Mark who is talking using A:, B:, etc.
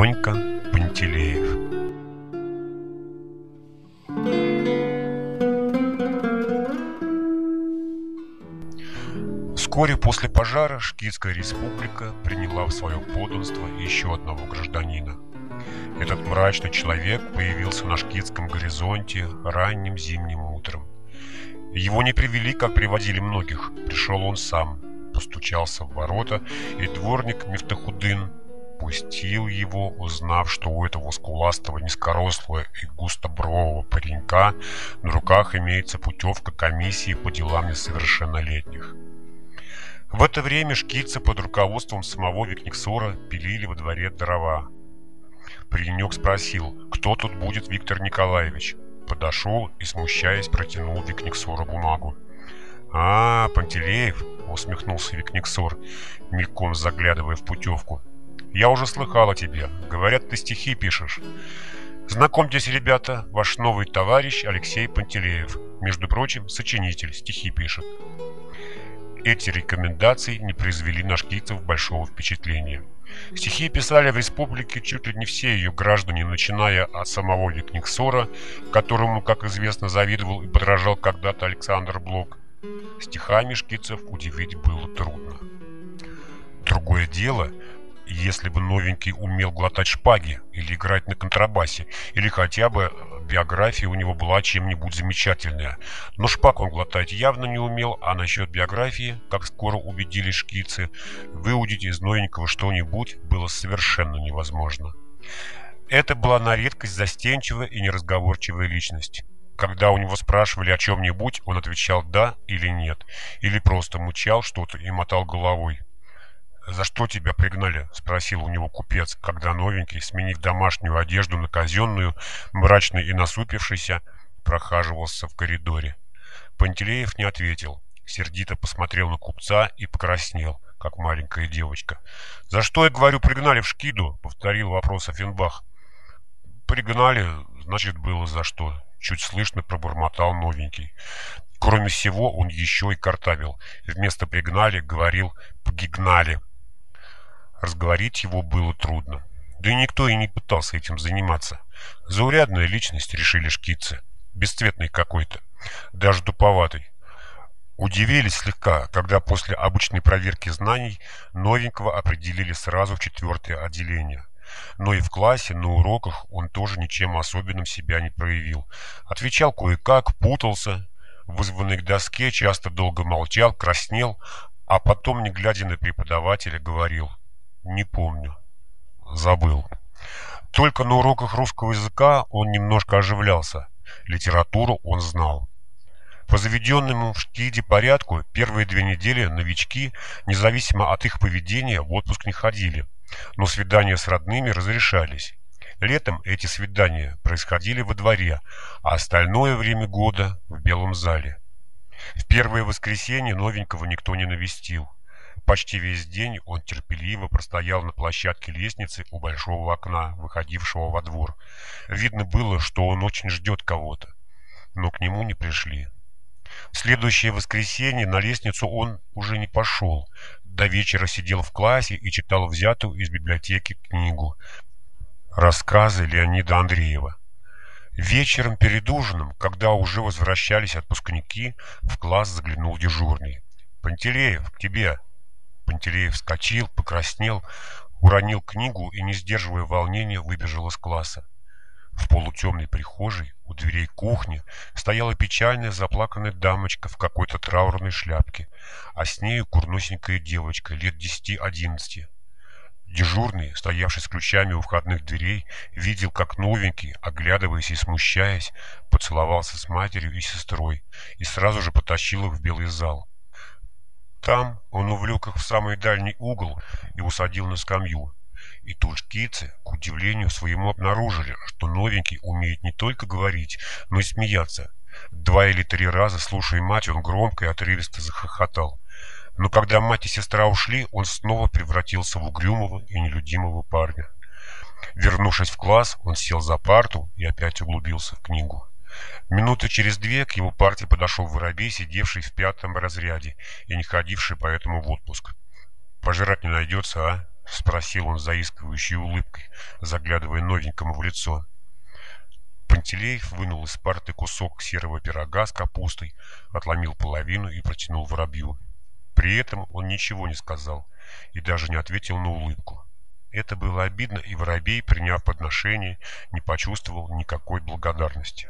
A: Ленька Пантелеев Вскоре после пожара Шкидская республика приняла в свое подданство еще одного гражданина. Этот мрачный человек появился на шкидском горизонте ранним зимним утром. Его не привели, как приводили многих. Пришел он сам, постучался в ворота, и дворник Мифтахудын пустил его, узнав, что у этого скуластого, низкорослого и густобрового паренька на руках имеется путевка комиссии по делам несовершеннолетних. В это время шкицы под руководством самого Викниксора пилили во дворе дрова. Паренек спросил, кто тут будет Виктор Николаевич. Подошел и, смущаясь, протянул Викниксору бумагу. «А, Пантелеев!» — усмехнулся Викниксор, мельком заглядывая в путевку. «Я уже слыхал о тебе. Говорят, ты стихи пишешь. Знакомьтесь, ребята, ваш новый товарищ Алексей Пантелеев. Между прочим, сочинитель, стихи пишет». Эти рекомендации не произвели на шкицев большого впечатления. Стихи писали в республике чуть ли не все ее граждане, начиная от самого Викниксора, которому, как известно, завидовал и подражал когда-то Александр Блок. Стихами шкицев удивить было трудно. Другое дело, если бы новенький умел глотать шпаги или играть на контрабасе, или хотя бы биография у него была чем-нибудь замечательная. Но шпаг он глотать явно не умел, а насчет биографии, как скоро убедились шкицы, выудить из новенького что-нибудь было совершенно невозможно. Это была на редкость застенчивая и неразговорчивая личность. Когда у него спрашивали о чем-нибудь, он отвечал «да» или «нет», или просто мучал что-то и мотал головой. «За что тебя пригнали?» — спросил у него купец, когда новенький, сменив домашнюю одежду на казенную, мрачный и насупившийся, прохаживался в коридоре. Пантелеев не ответил, сердито посмотрел на купца и покраснел, как маленькая девочка. «За что, я говорю, пригнали в Шкиду?» — повторил вопрос Афинбах. «Пригнали, значит, было за что», — чуть слышно пробормотал новенький. Кроме всего, он еще и картавил. Вместо «пригнали» говорил «погигнали». Разговорить его было трудно. Да и никто и не пытался этим заниматься. Заурядная личность, решили шкицы. Бесцветный какой-то. Даже туповатый. Удивились слегка, когда после обычной проверки знаний новенького определили сразу в четвертое отделение. Но и в классе, на уроках он тоже ничем особенным себя не проявил. Отвечал кое-как, путался, вызванный к доске, часто долго молчал, краснел, а потом, не глядя на преподавателя, говорил не помню. Забыл. Только на уроках русского языка он немножко оживлялся. Литературу он знал. По заведенному в Шкиде порядку первые две недели новички, независимо от их поведения, в отпуск не ходили, но свидания с родными разрешались. Летом эти свидания происходили во дворе, а остальное время года в Белом зале. В первое воскресенье новенького никто не навестил. Почти весь день он терпеливо простоял на площадке лестницы у большого окна, выходившего во двор. Видно было, что он очень ждет кого-то, но к нему не пришли. В следующее воскресенье на лестницу он уже не пошел. До вечера сидел в классе и читал взятую из библиотеки книгу «Рассказы Леонида Андреева». Вечером перед ужином, когда уже возвращались отпускники, в класс заглянул дежурный. «Пантелеев, к тебе!» Пантелеев вскочил, покраснел, уронил книгу и, не сдерживая волнения, выбежал из класса. В полутемной прихожей у дверей кухни стояла печальная заплаканная дамочка в какой-то траурной шляпке, а с нею курносенькая девочка лет десяти-одиннадцати. Дежурный, стоявший с ключами у входных дверей, видел, как новенький, оглядываясь и смущаясь, поцеловался с матерью и сестрой и сразу же потащил их в белый зал. Там он увлек их в самый дальний угол и усадил на скамью. И тут к удивлению своему, обнаружили, что новенький умеет не только говорить, но и смеяться. Два или три раза, слушая мать, он громко и отрывисто захохотал. Но когда мать и сестра ушли, он снова превратился в угрюмого и нелюдимого парня. Вернувшись в класс, он сел за парту и опять углубился в книгу. Минуты через две к его партии подошел воробей, сидевший в пятом разряде и не ходивший поэтому в отпуск. «Пожрать не найдется, а?» — спросил он заискивающей улыбкой, заглядывая новенькому в лицо. Пантелеев вынул из парты кусок серого пирога с капустой, отломил половину и протянул воробью. При этом он ничего не сказал и даже не ответил на улыбку. Это было обидно, и воробей, приняв подношение, не почувствовал никакой благодарности.